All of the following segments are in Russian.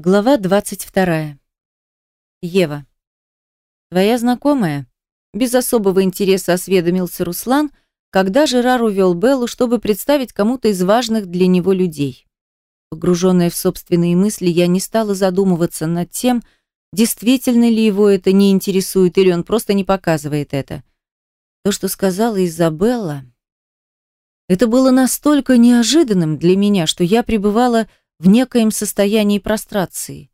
Глава 22. Ева. Твоя знакомая? Без особого интереса осведомился Руслан, когда Жерар увел Беллу, чтобы представить кому-то из важных для него людей. Погруженная в собственные мысли, я не стала задумываться над тем, действительно ли его это не интересует или он просто не показывает это. То, что сказала Изабелла, это было настолько неожиданным для меня, что я пребывала в некоем состоянии прострации,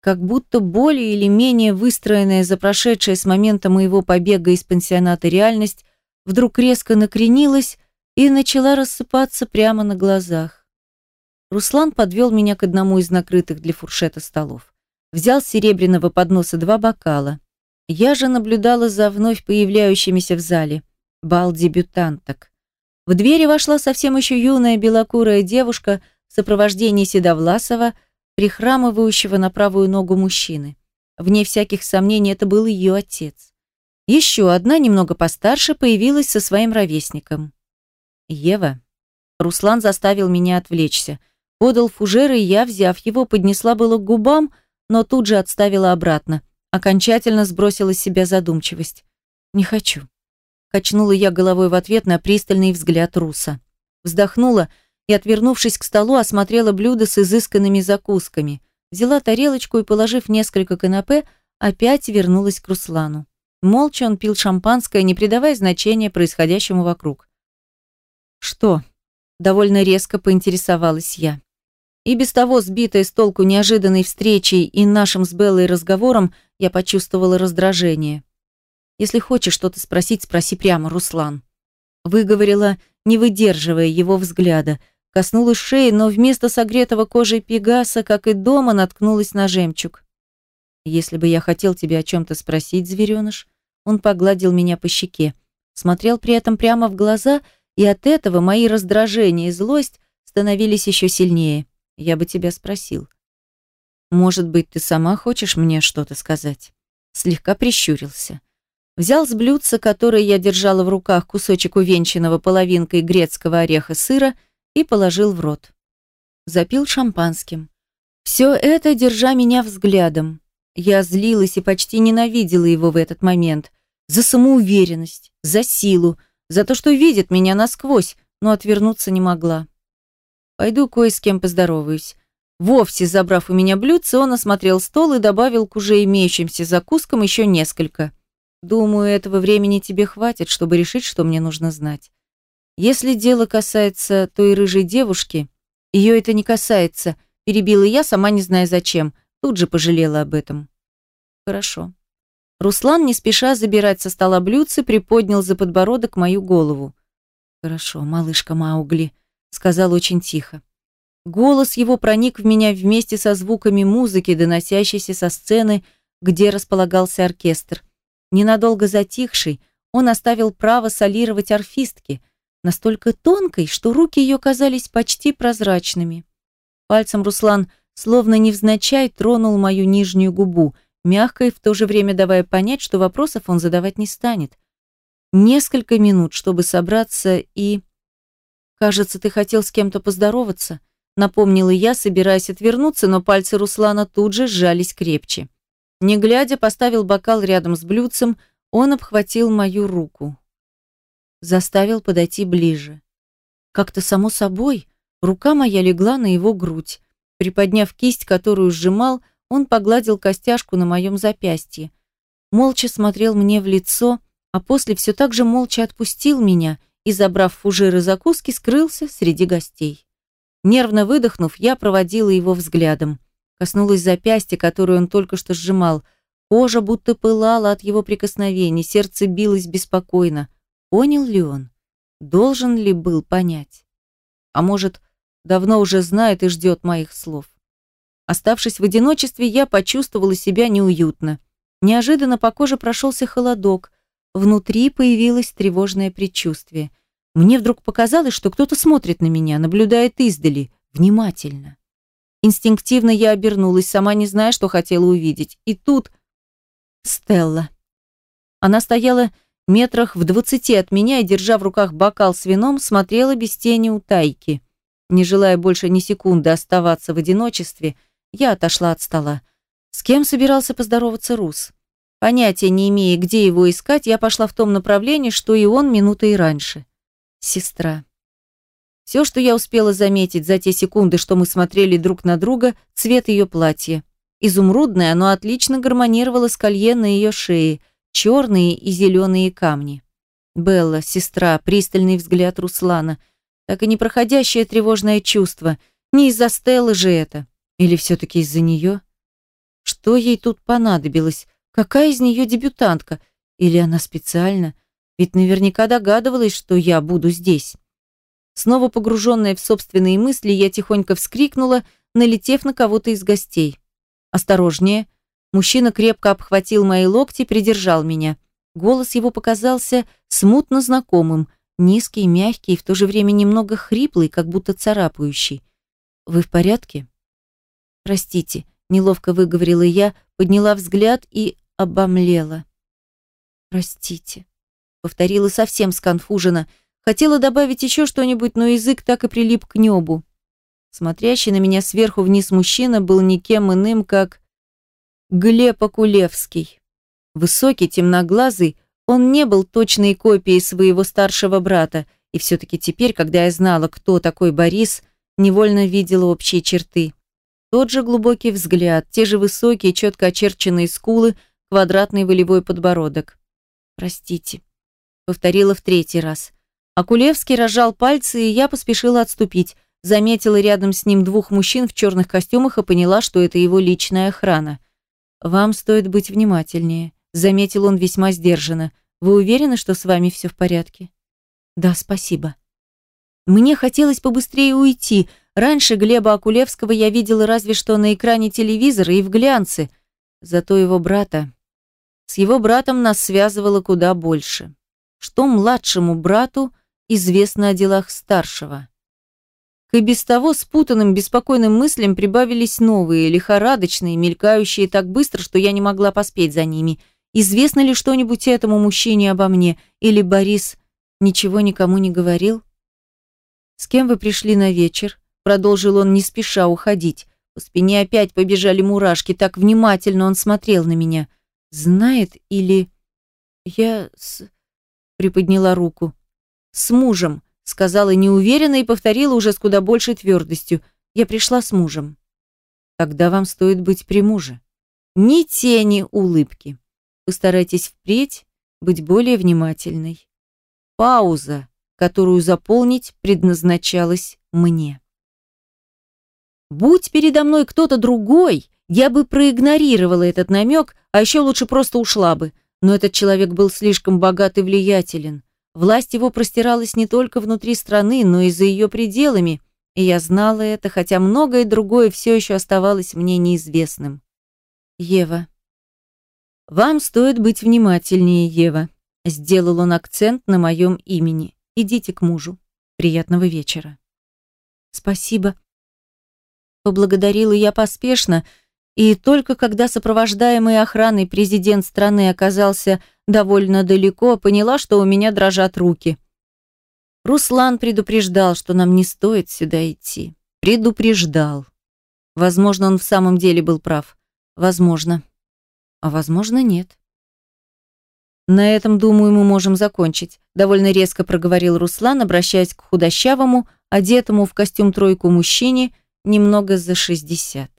как будто более или менее выстроенная за прошедшее с момента моего побега из пансионата реальность вдруг резко накренилась и начала рассыпаться прямо на глазах. Руслан подвел меня к одному из накрытых для фуршета столов. Взял с серебряного подноса два бокала. Я же наблюдала за вновь появляющимися в зале бал дебютанток. В двери вошла совсем еще юная белокурая девушка – в сопровождении Седовласова, прихрамывающего на правую ногу мужчины. Вне всяких сомнений, это был ее отец. Еще одна, немного постарше, появилась со своим ровесником. Ева. Руслан заставил меня отвлечься. Подал фужер, и я, взяв его, поднесла было к губам, но тут же отставила обратно. Окончательно сбросила с себя задумчивость. «Не хочу». Качнула я головой в ответ на пристальный взгляд Руса. Вздохнула и, отвернувшись к столу, осмотрела блюдо с изысканными закусками. Взяла тарелочку и, положив несколько канапе, опять вернулась к Руслану. Молча он пил шампанское, не придавая значения происходящему вокруг. «Что?» – довольно резко поинтересовалась я. И без того, сбитая с толку неожиданной встречей и нашим с Беллой разговором, я почувствовала раздражение. «Если хочешь что-то спросить, спроси прямо, Руслан». Выговорила, не выдерживая его взгляда – Коснулась шеи, но вместо согретого кожи пегаса, как и дома, наткнулась на жемчуг. «Если бы я хотел тебя о чем-то спросить, звереныш», он погладил меня по щеке, смотрел при этом прямо в глаза, и от этого мои раздражения и злость становились еще сильнее. Я бы тебя спросил. «Может быть, ты сама хочешь мне что-то сказать?» Слегка прищурился. Взял с блюдца, которое я держала в руках, кусочек увенчанного половинкой грецкого ореха сыра – и положил в рот. Запил шампанским. Все это, держа меня взглядом. Я злилась и почти ненавидела его в этот момент. За самоуверенность, за силу, за то, что видит меня насквозь, но отвернуться не могла. Пойду кое с кем поздороваюсь. Вовсе забрав у меня блюдце, он осмотрел стол и добавил к уже имеющимся закускам еще несколько. Думаю, этого времени тебе хватит, чтобы решить, что мне нужно знать. Если дело касается той рыжей девушки, ее это не касается, перебила я, сама не зная зачем, тут же пожалела об этом. Хорошо. Руслан, не спеша забирать со стола блюдце, приподнял за подбородок мою голову. «Хорошо, малышка Маугли», — сказал очень тихо. Голос его проник в меня вместе со звуками музыки, доносящейся со сцены, где располагался оркестр. Ненадолго затихший, он оставил право солировать орфистке, настолько тонкой, что руки ее казались почти прозрачными. Пальцем Руслан, словно невзначай, тронул мою нижнюю губу, мягко и в то же время давая понять, что вопросов он задавать не станет. Несколько минут, чтобы собраться и... «Кажется, ты хотел с кем-то поздороваться», напомнила я, собираясь отвернуться, но пальцы Руслана тут же сжались крепче. Не глядя, поставил бокал рядом с блюдцем, он обхватил мою руку заставил подойти ближе. Как-то само собой, рука моя легла на его грудь. Приподняв кисть, которую сжимал, он погладил костяшку на моем запястье. Молча смотрел мне в лицо, а после все так же молча отпустил меня и, забрав фужеры закуски, скрылся среди гостей. Нервно выдохнув, я проводила его взглядом. Коснулась запястья, которое он только что сжимал. Кожа будто пылала от его прикосновений, сердце билось беспокойно. Понял ли он? Должен ли был понять? А может, давно уже знает и ждет моих слов? Оставшись в одиночестве, я почувствовала себя неуютно. Неожиданно по коже прошелся холодок. Внутри появилось тревожное предчувствие. Мне вдруг показалось, что кто-то смотрит на меня, наблюдает издали, внимательно. Инстинктивно я обернулась, сама не зная, что хотела увидеть. И тут... Стелла. Она стояла метрах в двадцати от меня и, держа в руках бокал с вином, смотрела без тени тайки. Не желая больше ни секунды оставаться в одиночестве, Я отошла от стола. С кем собирался поздороваться Рус? Понятия не имея, где его искать, я пошла в том направлении, что и он минутой раньше. Сестра. Все, что я успела заметить за те секунды, что мы смотрели друг на друга, цвет ее платья. Изумрудное, оно отлично гармонировало с колье на ее шее, черные и зеленые камни. Белла, сестра, пристальный взгляд Руслана. Так и непроходящее тревожное чувство. Не из-за Стеллы же это. Или все-таки из-за нее? Что ей тут понадобилось? Какая из нее дебютантка? Или она специально? Ведь наверняка догадывалась, что я буду здесь. Снова погруженная в собственные мысли, я тихонько вскрикнула, налетев на кого-то из гостей. «Осторожнее!» Мужчина крепко обхватил мои локти, придержал меня. Голос его показался смутно знакомым, низкий, мягкий и в то же время немного хриплый, как будто царапающий. «Вы в порядке?» «Простите», — неловко выговорила я, подняла взгляд и обомлела. «Простите», — повторила совсем сконфуженно. Хотела добавить еще что-нибудь, но язык так и прилип к небу. Смотрящий на меня сверху вниз мужчина был никем иным, как Глеб Акулевский. Высокий, темноглазый, он не был точной копией своего старшего брата, и все-таки теперь, когда я знала, кто такой Борис, невольно видела общие черты. Тот же глубокий взгляд, те же высокие, четко очерченные скулы, квадратный волевой подбородок. «Простите», — повторила в третий раз. Акулевский разжал пальцы, и я поспешила отступить. Заметила рядом с ним двух мужчин в черных костюмах и поняла, что это его личная охрана. «Вам стоит быть внимательнее», — заметил он весьма сдержанно. «Вы уверены, что с вами все в порядке?» «Да, спасибо». Мне хотелось побыстрее уйти, Раньше Глеба Акулевского я видела разве что на экране телевизора и в глянце. Зато его брата... С его братом нас связывало куда больше. Что младшему брату известно о делах старшего? К и без того спутанным, беспокойным мыслям прибавились новые, лихорадочные, мелькающие так быстро, что я не могла поспеть за ними. Известно ли что-нибудь этому мужчине обо мне? Или Борис ничего никому не говорил? «С кем вы пришли на вечер?» продолжил он не спеша уходить. По спине опять побежали мурашки, так внимательно он смотрел на меня. Знает или... Я с... приподняла руку. С мужем, сказала неуверенно и повторила уже с куда большей твердостью. Я пришла с мужем. Тогда вам стоит быть при муже. Ни тени улыбки. Постарайтесь впредь быть более внимательной. Пауза, которую заполнить предназначалась мне. Будь передо мной кто-то другой, я бы проигнорировала этот намек, а еще лучше просто ушла бы. Но этот человек был слишком богат и влиятелен. Власть его простиралась не только внутри страны, но и за ее пределами, и я знала это, хотя многое другое все еще оставалось мне неизвестным. Ева. «Вам стоит быть внимательнее, Ева», — сделал он акцент на моем имени. «Идите к мужу. Приятного вечера». «Спасибо», Поблагодарила я поспешно, и только когда сопровождаемый охраной президент страны оказался довольно далеко, поняла, что у меня дрожат руки. Руслан предупреждал, что нам не стоит сюда идти. Предупреждал. Возможно, он в самом деле был прав. Возможно. А возможно, нет. На этом, думаю, мы можем закончить, довольно резко проговорил Руслан, обращаясь к худощавому, одетому в костюм тройку мужчине, немного за 60.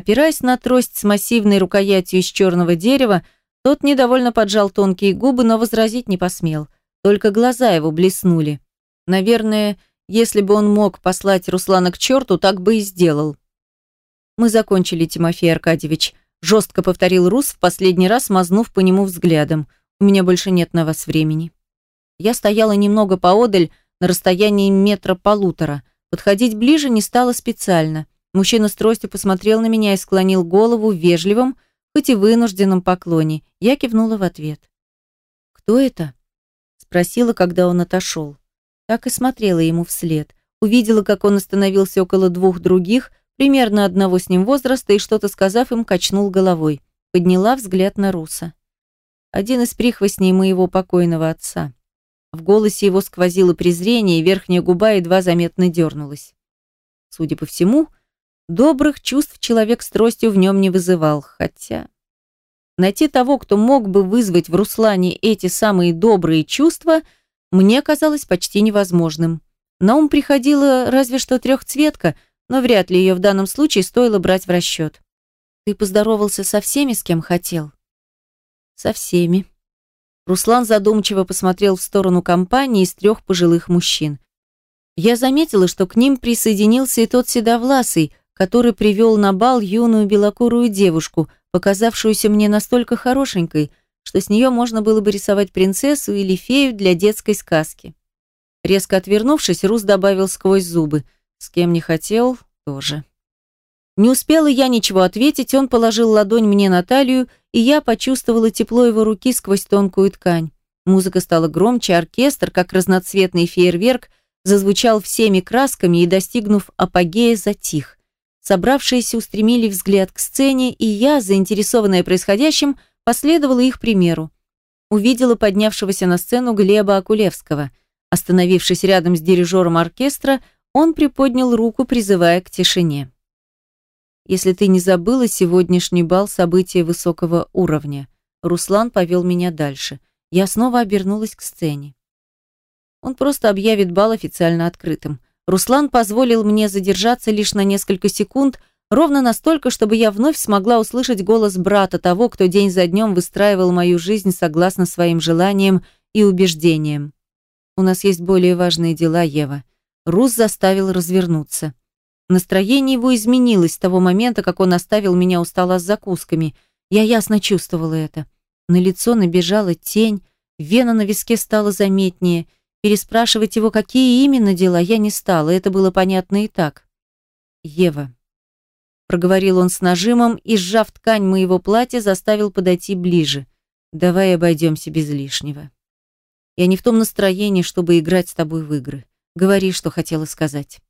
Опираясь на трость с массивной рукоятью из черного дерева, тот недовольно поджал тонкие губы, но возразить не посмел. Только глаза его блеснули. Наверное, если бы он мог послать Руслана к черту, так бы и сделал. «Мы закончили, Тимофей Аркадьевич», – жестко повторил Рус, в последний раз мазнув по нему взглядом. «У меня больше нет на вас времени». Я стояла немного поодаль, на расстоянии метра полутора. Подходить ближе не стало специально. Мужчина с тростью посмотрел на меня и склонил голову в вежливом, хоть и вынужденном поклоне. Я кивнула в ответ. «Кто это?» Спросила, когда он отошел. Так и смотрела ему вслед. Увидела, как он остановился около двух других, примерно одного с ним возраста, и что-то сказав им, качнул головой. Подняла взгляд на Руса. Один из прихвостней моего покойного отца. В голосе его сквозило презрение, и верхняя губа едва заметно дернулась. Судя по всему, Добрых чувств человек с тростью в нем не вызывал, хотя... Найти того, кто мог бы вызвать в Руслане эти самые добрые чувства, мне казалось почти невозможным. На ум приходила разве что трехцветка, но вряд ли ее в данном случае стоило брать в расчет. «Ты поздоровался со всеми, с кем хотел?» «Со всеми». Руслан задумчиво посмотрел в сторону компании из трех пожилых мужчин. Я заметила, что к ним присоединился и тот седовласый, который привел на бал юную белокурую девушку, показавшуюся мне настолько хорошенькой, что с нее можно было бы рисовать принцессу или фею для детской сказки. Резко отвернувшись, Рус добавил сквозь зубы. С кем не хотел, тоже. Не успела я ничего ответить, он положил ладонь мне на талию, и я почувствовала тепло его руки сквозь тонкую ткань. Музыка стала громче, оркестр, как разноцветный фейерверк, зазвучал всеми красками и, достигнув апогея, затих. Собравшиеся устремили взгляд к сцене, и я, заинтересованная происходящим, последовала их примеру. Увидела поднявшегося на сцену Глеба Акулевского. Остановившись рядом с дирижером оркестра, он приподнял руку, призывая к тишине. «Если ты не забыла, сегодняшний бал – событие высокого уровня». Руслан повел меня дальше. Я снова обернулась к сцене. Он просто объявит бал официально открытым. Руслан позволил мне задержаться лишь на несколько секунд, ровно настолько, чтобы я вновь смогла услышать голос брата того, кто день за днем выстраивал мою жизнь согласно своим желаниям и убеждениям. У нас есть более важные дела, Ева. Рус заставил развернуться. Настроение его изменилось с того момента, как он оставил меня у стола с закусками. Я ясно чувствовала это. На лицо набежала тень, вена на виске стала заметнее – Переспрашивать его, какие именно дела, я не стала, это было понятно и так. «Ева», — проговорил он с нажимом и, сжав ткань моего платья, заставил подойти ближе. «Давай обойдемся без лишнего. Я не в том настроении, чтобы играть с тобой в игры. Говори, что хотела сказать».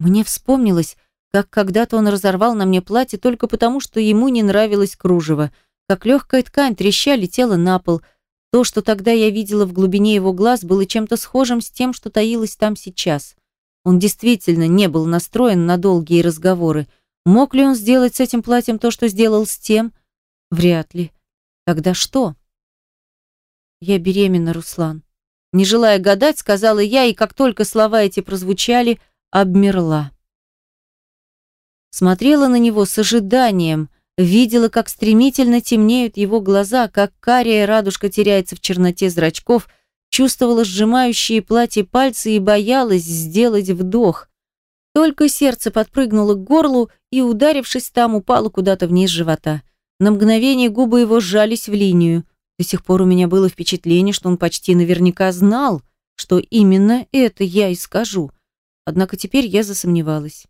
Мне вспомнилось, как когда-то он разорвал на мне платье только потому, что ему не нравилось кружево, как легкая ткань треща летела на пол — то, что тогда я видела в глубине его глаз, было чем-то схожим с тем, что таилось там сейчас. Он действительно не был настроен на долгие разговоры. Мог ли он сделать с этим платьем то, что сделал с тем? Вряд ли. Тогда что? Я беременна, Руслан. Не желая гадать, сказала я, и как только слова эти прозвучали, обмерла. Смотрела на него с ожиданием – Видела, как стремительно темнеют его глаза, как кария радужка теряется в черноте зрачков, чувствовала сжимающие платье пальцы и боялась сделать вдох. Только сердце подпрыгнуло к горлу и, ударившись там, упало куда-то вниз живота. На мгновение губы его сжались в линию. До сих пор у меня было впечатление, что он почти наверняка знал, что именно это я и скажу. Однако теперь я засомневалась.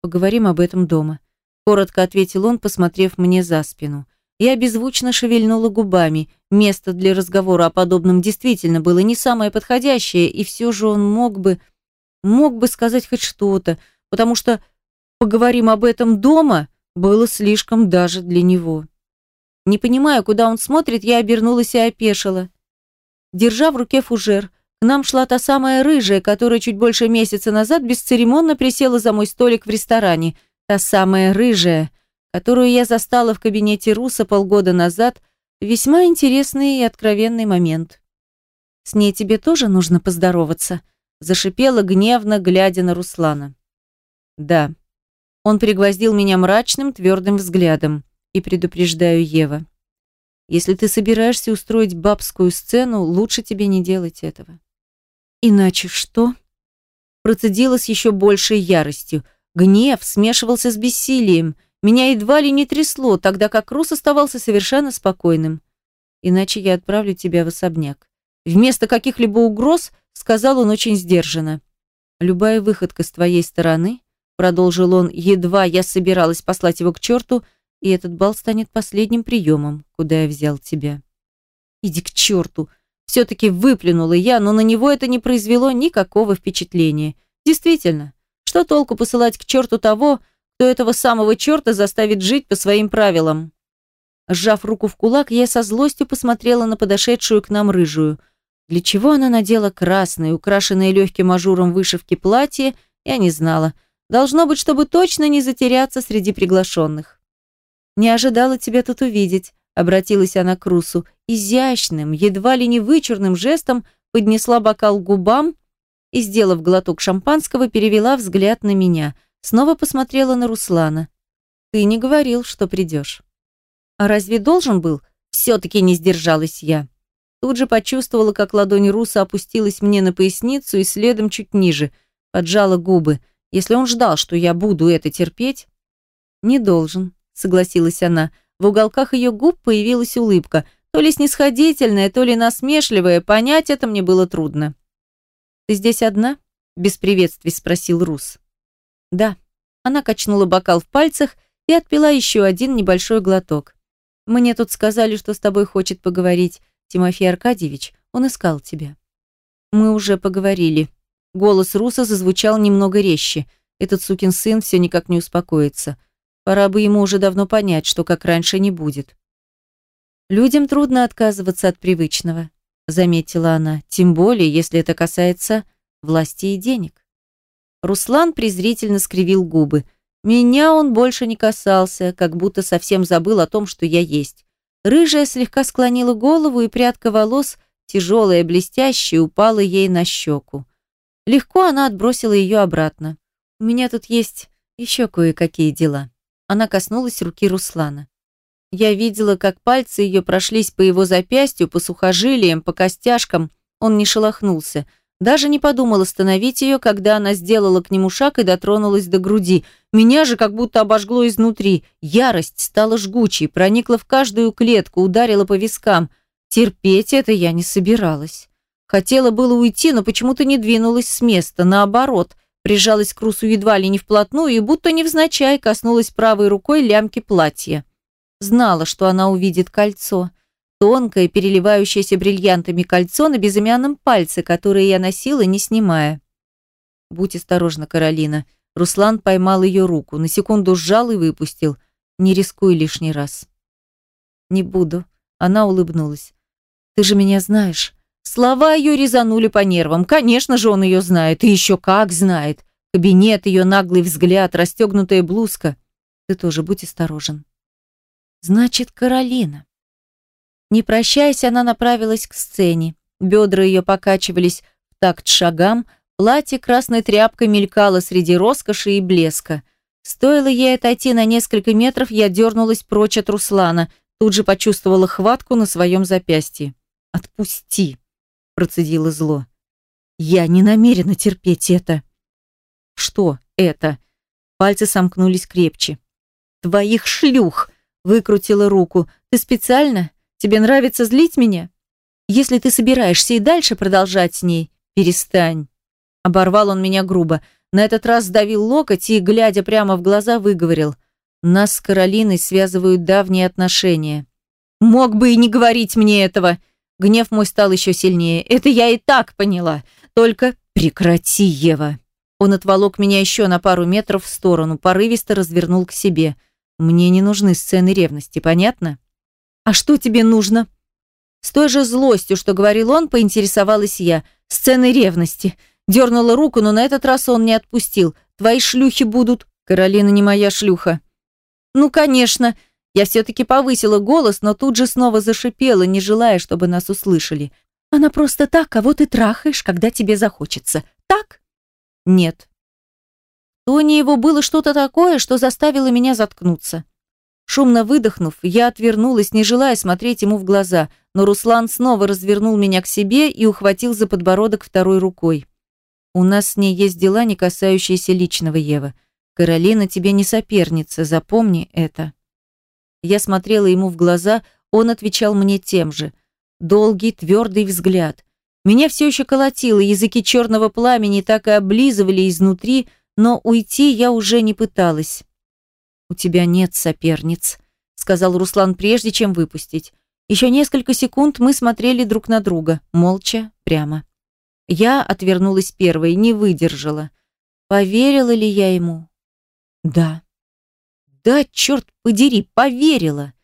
Поговорим об этом дома. Коротко ответил он, посмотрев мне за спину. Я беззвучно шевельнула губами. Место для разговора о подобном действительно было не самое подходящее, и все же он мог бы... мог бы сказать хоть что-то, потому что «поговорим об этом дома» было слишком даже для него. Не понимая, куда он смотрит, я обернулась и опешила. Держа в руке фужер, к нам шла та самая рыжая, которая чуть больше месяца назад бесцеремонно присела за мой столик в ресторане – Та самая рыжая, которую я застала в кабинете Руса полгода назад, весьма интересный и откровенный момент. «С ней тебе тоже нужно поздороваться», зашипела гневно, глядя на Руслана. «Да». Он пригвоздил меня мрачным, твердым взглядом. И предупреждаю Ева. Если ты собираешься устроить бабскую сцену, лучше тебе не делать этого. Иначе что? Процедила с еще большей яростью. Гнев смешивался с бессилием. Меня едва ли не трясло, тогда как Рус оставался совершенно спокойным. Иначе я отправлю тебя в особняк. Вместо каких-либо угроз, сказал он очень сдержанно. Любая выходка с твоей стороны, продолжил он, едва я собиралась послать его к черту, и этот бал станет последним приемом, куда я взял тебя. Иди к черту! Все-таки выплюнула я, но на него это не произвело никакого впечатления. Действительно, что толку посылать к черту того, кто этого самого черта заставит жить по своим правилам? Сжав руку в кулак, я со злостью посмотрела на подошедшую к нам рыжую. Для чего она надела красное, украшенное легким ажуром вышивки платье, я не знала. Должно быть, чтобы точно не затеряться среди приглашенных. «Не ожидала тебя тут увидеть», — обратилась она к Русу. Изящным, едва ли не вычурным жестом поднесла бокал к губам и, сделав глоток шампанского, перевела взгляд на меня. Снова посмотрела на Руслана. «Ты не говорил, что придешь». «А разве должен был?» Все-таки не сдержалась я. Тут же почувствовала, как ладонь Руса опустилась мне на поясницу и следом чуть ниже, поджала губы. Если он ждал, что я буду это терпеть... «Не должен», — согласилась она. В уголках ее губ появилась улыбка, то ли снисходительная, то ли насмешливая, понять это мне было трудно. «Ты здесь одна?» – без приветствий спросил Рус. «Да». Она качнула бокал в пальцах и отпила еще один небольшой глоток. «Мне тут сказали, что с тобой хочет поговорить Тимофей Аркадьевич. Он искал тебя». «Мы уже поговорили». Голос Руса зазвучал немного резче. Этот сукин сын все никак не успокоится. Пора бы ему уже давно понять, что как раньше не будет. «Людям трудно отказываться от привычного», — заметила она, «тем более, если это касается власти и денег». Руслан презрительно скривил губы. Меня он больше не касался, как будто совсем забыл о том, что я есть. Рыжая слегка склонила голову, и прядка волос, тяжелая, блестящая, упала ей на щеку. Легко она отбросила ее обратно. «У меня тут есть еще кое-какие дела». Она коснулась руки Руслана. Я видела, как пальцы ее прошлись по его запястью, по сухожилиям, по костяшкам. Он не шелохнулся. Даже не подумал остановить ее, когда она сделала к нему шаг и дотронулась до груди. Меня же как будто обожгло изнутри. Ярость стала жгучей, проникла в каждую клетку, ударила по вискам. Терпеть это я не собиралась. Хотела было уйти, но почему-то не двинулась с места. Наоборот, прижалась к Русу едва ли не вплотную и будто невзначай коснулась правой рукой лямки платья. Знала, что она увидит кольцо. Тонкое, переливающееся бриллиантами кольцо на безымянном пальце, которое я носила, не снимая. «Будь осторожна, Каролина». Руслан поймал ее руку, на секунду сжал и выпустил. «Не рискуй лишний раз». «Не буду». Она улыбнулась. «Ты же меня знаешь». Слова ее резанули по нервам. Конечно же, он ее знает. И еще как знает. Кабинет, ее наглый взгляд, расстегнутая блузка. Ты тоже будь осторожен. Значит, Каролина. Не прощаясь, она направилась к сцене. Бедра ее покачивались в такт шагам, платье красной тряпкой мелькало среди роскоши и блеска. Стоило ей отойти на несколько метров, я дернулась прочь от Руслана, тут же почувствовала хватку на своем запястье. «Отпусти!» – процедила зло. «Я не намерена терпеть это». «Что это?» Пальцы сомкнулись крепче. «Твоих шлюх!» Выкрутила руку. «Ты специально? Тебе нравится злить меня? Если ты собираешься и дальше продолжать с ней, перестань». Оборвал он меня грубо. На этот раз сдавил локоть и, глядя прямо в глаза, выговорил. «Нас с Каролиной связывают давние отношения». «Мог бы и не говорить мне этого!» Гнев мой стал еще сильнее. «Это я и так поняла. Только прекрати, Ева!» Он отволок меня еще на пару метров в сторону, порывисто развернул к себе – мне не нужны сцены ревности, понятно? А что тебе нужно? С той же злостью, что говорил он, поинтересовалась я. Сцены ревности. Дернула руку, но на этот раз он не отпустил. Твои шлюхи будут... Каролина не моя шлюха. Ну, конечно. Я все-таки повысила голос, но тут же снова зашипела, не желая, чтобы нас услышали. Она просто так, кого ты трахаешь, когда тебе захочется. Так? Нет тоне его было что-то такое, что заставило меня заткнуться. Шумно выдохнув, я отвернулась, не желая смотреть ему в глаза, но Руслан снова развернул меня к себе и ухватил за подбородок второй рукой. «У нас с ней есть дела, не касающиеся личного, Ева. Каролина тебе не соперница, запомни это». Я смотрела ему в глаза, он отвечал мне тем же. Долгий, твердый взгляд. Меня все еще колотило, языки черного пламени так и облизывали изнутри, но уйти я уже не пыталась. «У тебя нет соперниц», — сказал Руслан прежде, чем выпустить. Еще несколько секунд мы смотрели друг на друга, молча, прямо. Я отвернулась первой, не выдержала. Поверила ли я ему? Да. Да, черт подери, поверила.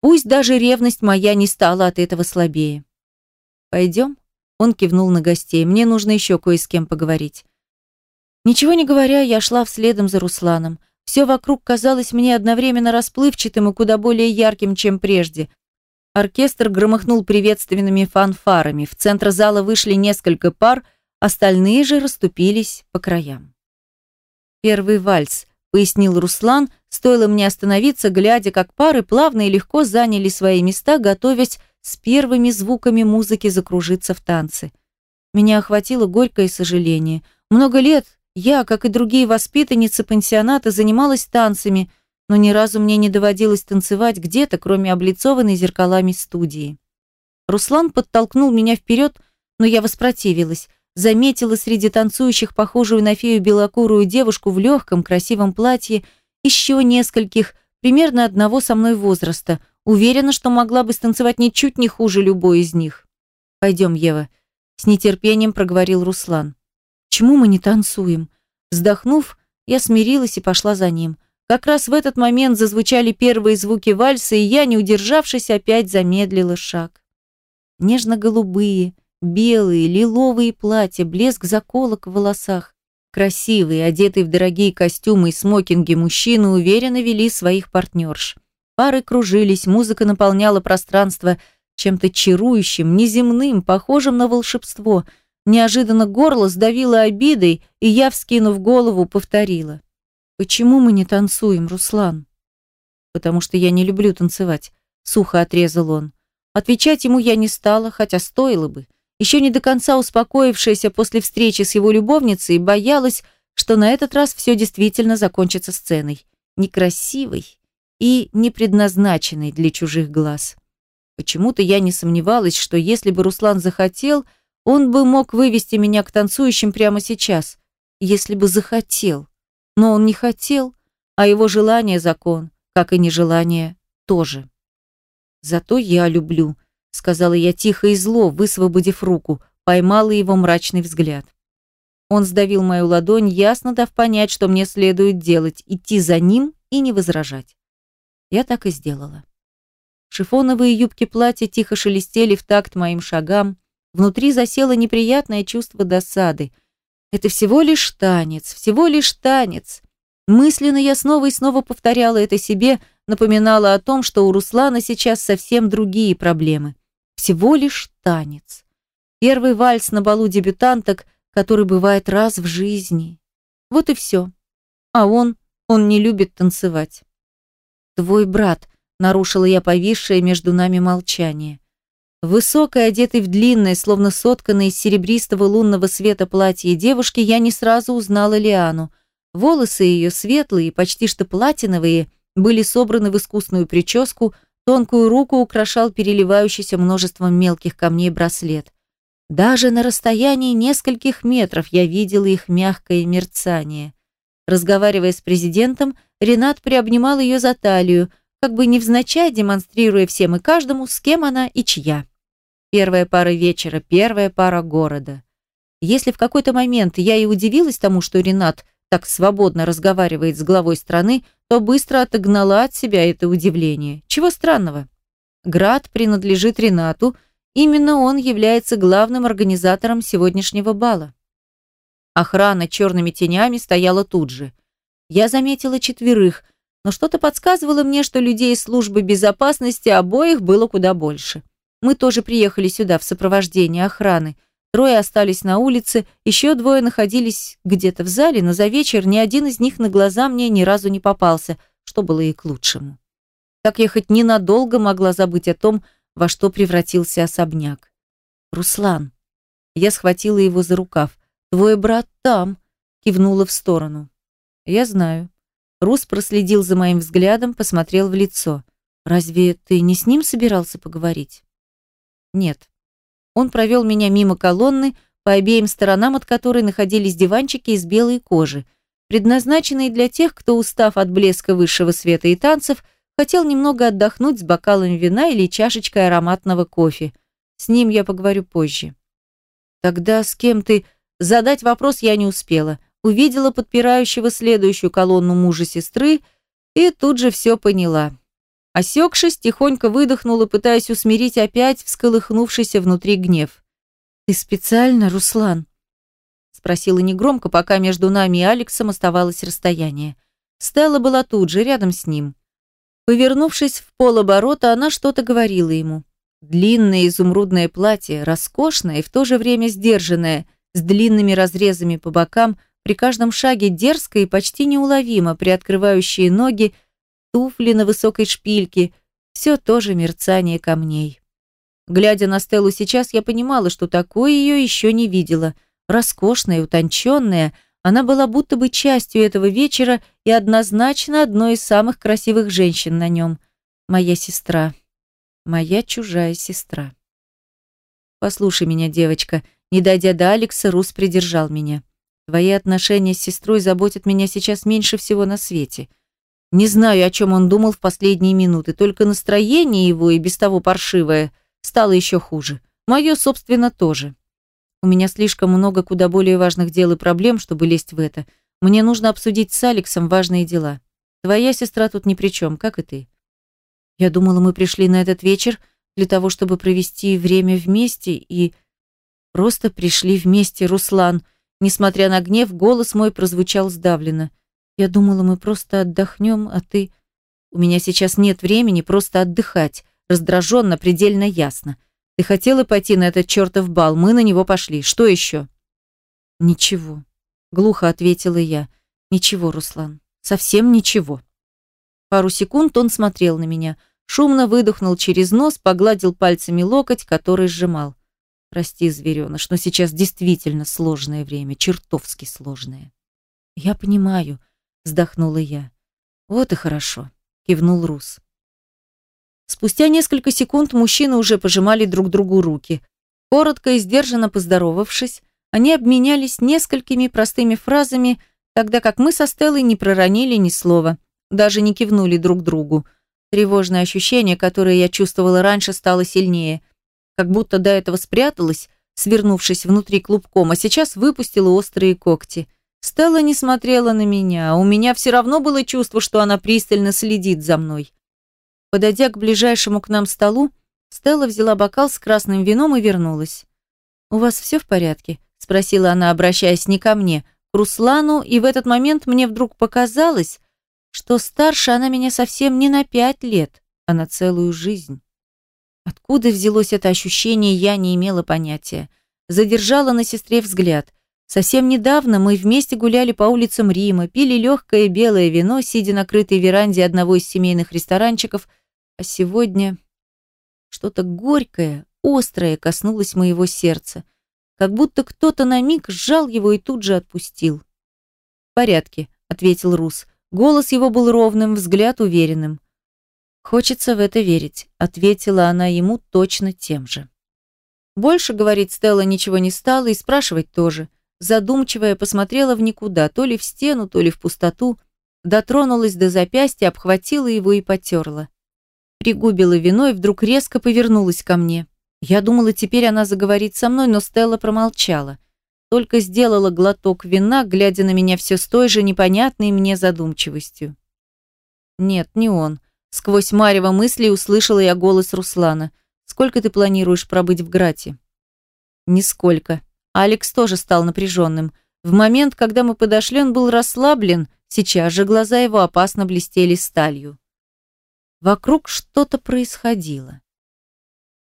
Пусть даже ревность моя не стала от этого слабее. «Пойдем?» Он кивнул на гостей. «Мне нужно еще кое с кем поговорить. Ничего не говоря, я шла вследом за Русланом. Все вокруг казалось мне одновременно расплывчатым и куда более ярким, чем прежде. Оркестр громыхнул приветственными фанфарами. В центр зала вышли несколько пар, остальные же расступились по краям. Первый вальс, пояснил Руслан, стоило мне остановиться, глядя, как пары плавно и легко заняли свои места, готовясь с первыми звуками музыки закружиться в танце. Меня охватило горькое сожаление. Много лет я, как и другие воспитанницы пансионата, занималась танцами, но ни разу мне не доводилось танцевать где-то, кроме облицованной зеркалами студии. Руслан подтолкнул меня вперед, но я воспротивилась. Заметила среди танцующих похожую на фею белокурую девушку в легком красивом платье, еще нескольких, примерно одного со мной возраста. Уверена, что могла бы станцевать ничуть не хуже любой из них. «Пойдем, Ева», — с нетерпением проговорил Руслан. «Чему мы не танцуем?» Вздохнув, я смирилась и пошла за ним. Как раз в этот момент зазвучали первые звуки вальса, и я, не удержавшись, опять замедлила шаг. Нежно-голубые, белые, лиловые платья, блеск заколок в волосах. Красивые, одетые в дорогие костюмы и смокинги мужчины уверенно вели своих партнерш. Пары кружились, музыка наполняла пространство чем-то чарующим, неземным, похожим на волшебство. Неожиданно горло сдавило обидой, и я, вскинув голову, повторила. «Почему мы не танцуем, Руслан?» «Потому что я не люблю танцевать», — сухо отрезал он. Отвечать ему я не стала, хотя стоило бы. Еще не до конца успокоившаяся после встречи с его любовницей, боялась, что на этот раз все действительно закончится сценой. Некрасивой и не предназначенной для чужих глаз. Почему-то я не сомневалась, что если бы Руслан захотел, он бы мог вывести меня к танцующим прямо сейчас. Если бы захотел. Но он не хотел, а его желание – закон, как и нежелание – тоже. Зато я люблю – сказала я тихо и зло, высвободив руку, поймала его мрачный взгляд. Он сдавил мою ладонь, ясно дав понять, что мне следует делать, идти за ним и не возражать. Я так и сделала. Шифоновые юбки платья тихо шелестели в такт моим шагам, внутри засело неприятное чувство досады. Это всего лишь танец, всего лишь танец. Мысленно я снова и снова повторяла это себе, напоминала о том, что у Руслана сейчас совсем другие проблемы. Всего лишь танец. Первый вальс на балу дебютанток, который бывает раз в жизни. Вот и все. А он, он не любит танцевать. Твой брат, нарушила я повисшее между нами молчание. Высокой, одетой в длинное, словно сотканное из серебристого лунного света платье девушки, я не сразу узнала Лиану. Волосы ее светлые, почти что платиновые, были собраны в искусную прическу, Тонкую руку украшал переливающийся множеством мелких камней браслет. Даже на расстоянии нескольких метров я видела их мягкое мерцание. Разговаривая с президентом, Ренат приобнимал ее за талию, как бы невзначай демонстрируя всем и каждому, с кем она и чья. Первая пара вечера, первая пара города. Если в какой-то момент я и удивилась тому, что Ренат так свободно разговаривает с главой страны, то быстро отогнала от себя это удивление. Чего странного? Град принадлежит Ренату, именно он является главным организатором сегодняшнего бала. Охрана черными тенями стояла тут же. Я заметила четверых, но что-то подсказывало мне, что людей из службы безопасности обоих было куда больше. Мы тоже приехали сюда в сопровождении охраны. Трое остались на улице, еще двое находились где-то в зале, но за вечер ни один из них на глаза мне ни разу не попался, что было и к лучшему. Так я хоть ненадолго могла забыть о том, во что превратился особняк. «Руслан!» Я схватила его за рукав. «Твой брат там!» Кивнула в сторону. «Я знаю». Рус проследил за моим взглядом, посмотрел в лицо. «Разве ты не с ним собирался поговорить?» «Нет», он провел меня мимо колонны, по обеим сторонам от которой находились диванчики из белой кожи, предназначенные для тех, кто, устав от блеска высшего света и танцев, хотел немного отдохнуть с бокалом вина или чашечкой ароматного кофе. С ним я поговорю позже. Тогда с кем ты... Задать вопрос я не успела. Увидела подпирающего следующую колонну мужа сестры и тут же все поняла. Осекшись, тихонько выдохнула, пытаясь усмирить опять всколыхнувшийся внутри гнев. «Ты специально, Руслан?» спросила негромко, пока между нами и Алексом оставалось расстояние. Стелла была тут же, рядом с ним. Повернувшись в полоборота, она что-то говорила ему. Длинное изумрудное платье, роскошное и в то же время сдержанное, с длинными разрезами по бокам, при каждом шаге дерзко и почти неуловимо приоткрывающие ноги, туфли на высокой шпильке, все тоже мерцание камней. Глядя на Стеллу сейчас, я понимала, что такое ее еще не видела. Роскошная, утонченная, она была будто бы частью этого вечера и однозначно одной из самых красивых женщин на нем. Моя сестра. Моя чужая сестра. «Послушай меня, девочка», не дойдя до Алекса, Рус придержал меня. Твои отношения с сестрой заботят меня сейчас меньше всего на свете. Не знаю, о чем он думал в последние минуты, только настроение его и без того паршивое стало еще хуже. Мое, собственно, тоже. У меня слишком много куда более важных дел и проблем, чтобы лезть в это. Мне нужно обсудить с Алексом важные дела. Твоя сестра тут ни при чем, как и ты. Я думала, мы пришли на этот вечер для того, чтобы провести время вместе и... Просто пришли вместе, Руслан. Несмотря на гнев, голос мой прозвучал сдавленно. Я думала, мы просто отдохнем, а ты... У меня сейчас нет времени просто отдыхать. Раздраженно, предельно ясно. Ты хотела пойти на этот чертов бал, мы на него пошли. Что еще? Ничего. Глухо ответила я. Ничего, Руслан. Совсем ничего. Пару секунд он смотрел на меня, шумно выдохнул через нос, погладил пальцами локоть, который сжимал. Прости, звереныш, но сейчас действительно сложное время, чертовски сложное. Я понимаю, вздохнула я. Вот и хорошо, кивнул Рус. Спустя несколько секунд мужчины уже пожимали друг другу руки. Коротко и сдержанно поздоровавшись, они обменялись несколькими простыми фразами, тогда как мы со Стеллой не проронили ни слова, даже не кивнули друг другу. Тревожное ощущение, которое я чувствовала раньше, стало сильнее – как будто до этого спряталась, свернувшись внутри клубком, а сейчас выпустила острые когти. Стелла не смотрела на меня, а у меня все равно было чувство, что она пристально следит за мной. Подойдя к ближайшему к нам столу, Стелла взяла бокал с красным вином и вернулась. «У вас все в порядке?» – спросила она, обращаясь не ко мне, к Руслану, и в этот момент мне вдруг показалось, что старше она меня совсем не на пять лет, а на целую жизнь. Откуда взялось это ощущение, я не имела понятия. Задержала на сестре взгляд. Совсем недавно мы вместе гуляли по улицам Рима, пили легкое белое вино, сидя на крытой веранде одного из семейных ресторанчиков, а сегодня что-то горькое, острое коснулось моего сердца, как будто кто-то на миг сжал его и тут же отпустил. «В порядке», — ответил Рус. Голос его был ровным, взгляд уверенным. «Хочется в это верить», — ответила она ему точно тем же. Больше говорить Стелла ничего не стала и спрашивать тоже. Задумчивая посмотрела в никуда, то ли в стену, то ли в пустоту, дотронулась до запястья, обхватила его и потерла. Пригубила вино и вдруг резко повернулась ко мне. Я думала, теперь она заговорит со мной, но Стелла промолчала. Только сделала глоток вина, глядя на меня все с той же непонятной мне задумчивостью. Нет, не он. Сквозь марево мысли услышала я голос Руслана. «Сколько ты планируешь пробыть в Грате?» «Нисколько». Алекс тоже стал напряженным. В момент, когда мы подошли, он был расслаблен, сейчас же глаза его опасно блестели сталью. Вокруг что-то происходило.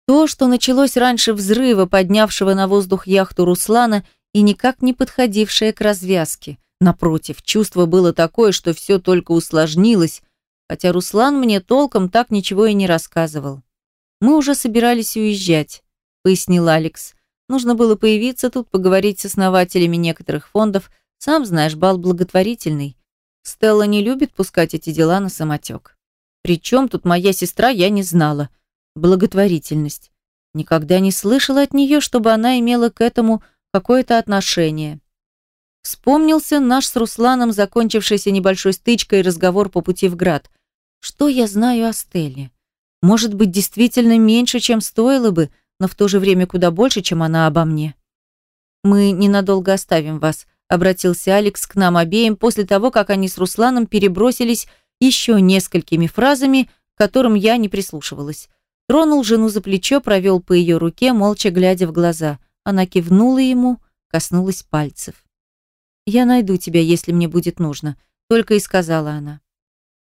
То, что началось раньше взрыва, поднявшего на воздух яхту Руслана и никак не подходившее к развязке. Напротив, чувство было такое, что все только усложнилось, хотя Руслан мне толком так ничего и не рассказывал. «Мы уже собирались уезжать», — пояснил Алекс. «Нужно было появиться тут, поговорить с основателями некоторых фондов. Сам знаешь, бал благотворительный. Стелла не любит пускать эти дела на самотек. Причем тут моя сестра, я не знала. Благотворительность. Никогда не слышала от нее, чтобы она имела к этому какое-то отношение. Вспомнился наш с Русланом закончившийся небольшой стычкой разговор по пути в град. Что я знаю о Стелле? Может быть, действительно меньше, чем стоило бы, но в то же время куда больше, чем она обо мне. «Мы ненадолго оставим вас», — обратился Алекс к нам обеим после того, как они с Русланом перебросились еще несколькими фразами, к которым я не прислушивалась. Тронул жену за плечо, провел по ее руке, молча глядя в глаза. Она кивнула ему, коснулась пальцев. «Я найду тебя, если мне будет нужно», — только и сказала она.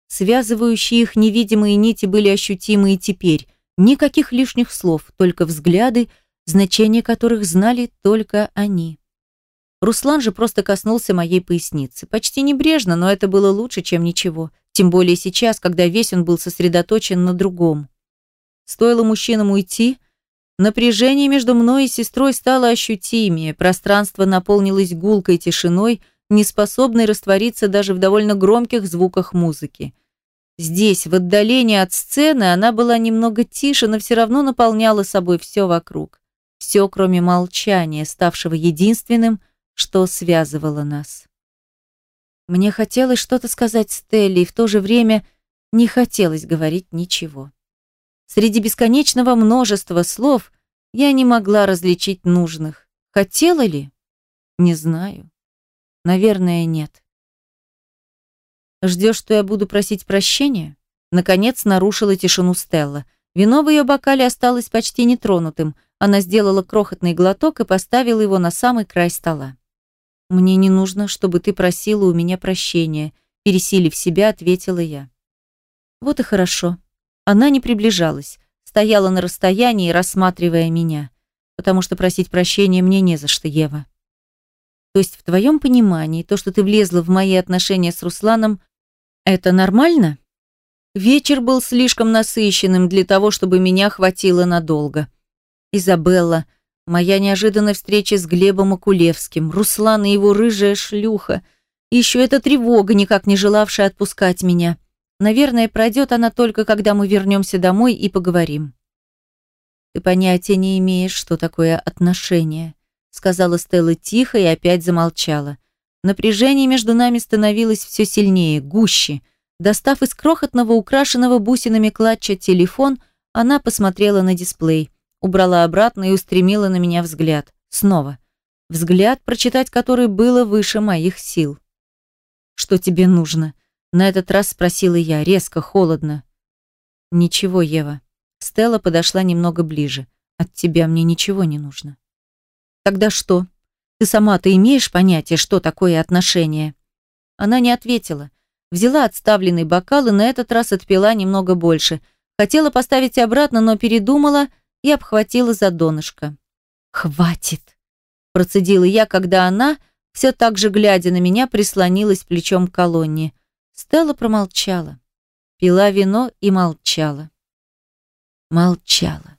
Связывающие их невидимые нити были ощутимы и теперь. Никаких лишних слов, только взгляды, значение которых знали только они. Руслан же просто коснулся моей поясницы. Почти небрежно, но это было лучше, чем ничего. Тем более сейчас, когда весь он был сосредоточен на другом. Стоило мужчинам уйти, напряжение между мной и сестрой стало ощутимее, пространство наполнилось гулкой тишиной, неспособной раствориться даже в довольно громких звуках музыки. Здесь, в отдалении от сцены, она была немного тише, но все равно наполняла собой все вокруг. Все, кроме молчания, ставшего единственным, что связывало нас. Мне хотелось что-то сказать Стелле, и в то же время не хотелось говорить ничего. Среди бесконечного множества слов я не могла различить нужных. Хотела ли? Не знаю. Наверное, нет. Ждешь, что я буду просить прощения? Наконец нарушила тишину Стелла. Вино в ее бокале осталось почти нетронутым. Она сделала крохотный глоток и поставила его на самый край стола. «Мне не нужно, чтобы ты просила у меня прощения», пересилив себя, ответила я. «Вот и хорошо». Она не приближалась, стояла на расстоянии, рассматривая меня, потому что просить прощения мне не за что, Ева. То есть в твоем понимании то, что ты влезла в мои отношения с Русланом, это нормально? Вечер был слишком насыщенным для того, чтобы меня хватило надолго. Изабелла, Моя неожиданная встреча с Глебом Акулевским, Руслан и его рыжая шлюха. Еще эта тревога, никак не желавшая отпускать меня. Наверное, пройдет она только, когда мы вернемся домой и поговорим. «Ты понятия не имеешь, что такое отношение», сказала Стелла тихо и опять замолчала. Напряжение между нами становилось все сильнее, гуще. Достав из крохотного украшенного бусинами клатча телефон, она посмотрела на дисплей – убрала обратно и устремила на меня взгляд. Снова. Взгляд, прочитать который было выше моих сил. «Что тебе нужно?» На этот раз спросила я, резко, холодно. «Ничего, Ева». Стелла подошла немного ближе. «От тебя мне ничего не нужно». «Тогда что? Ты сама-то имеешь понятие, что такое отношения?» Она не ответила. Взяла отставленный бокал и на этот раз отпила немного больше. Хотела поставить обратно, но передумала и обхватила за донышко. «Хватит!» – процедила я, когда она, все так же глядя на меня, прислонилась плечом к колонне. Стелла промолчала. Пила вино и молчала. Молчала.